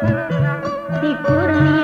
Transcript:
di kurnia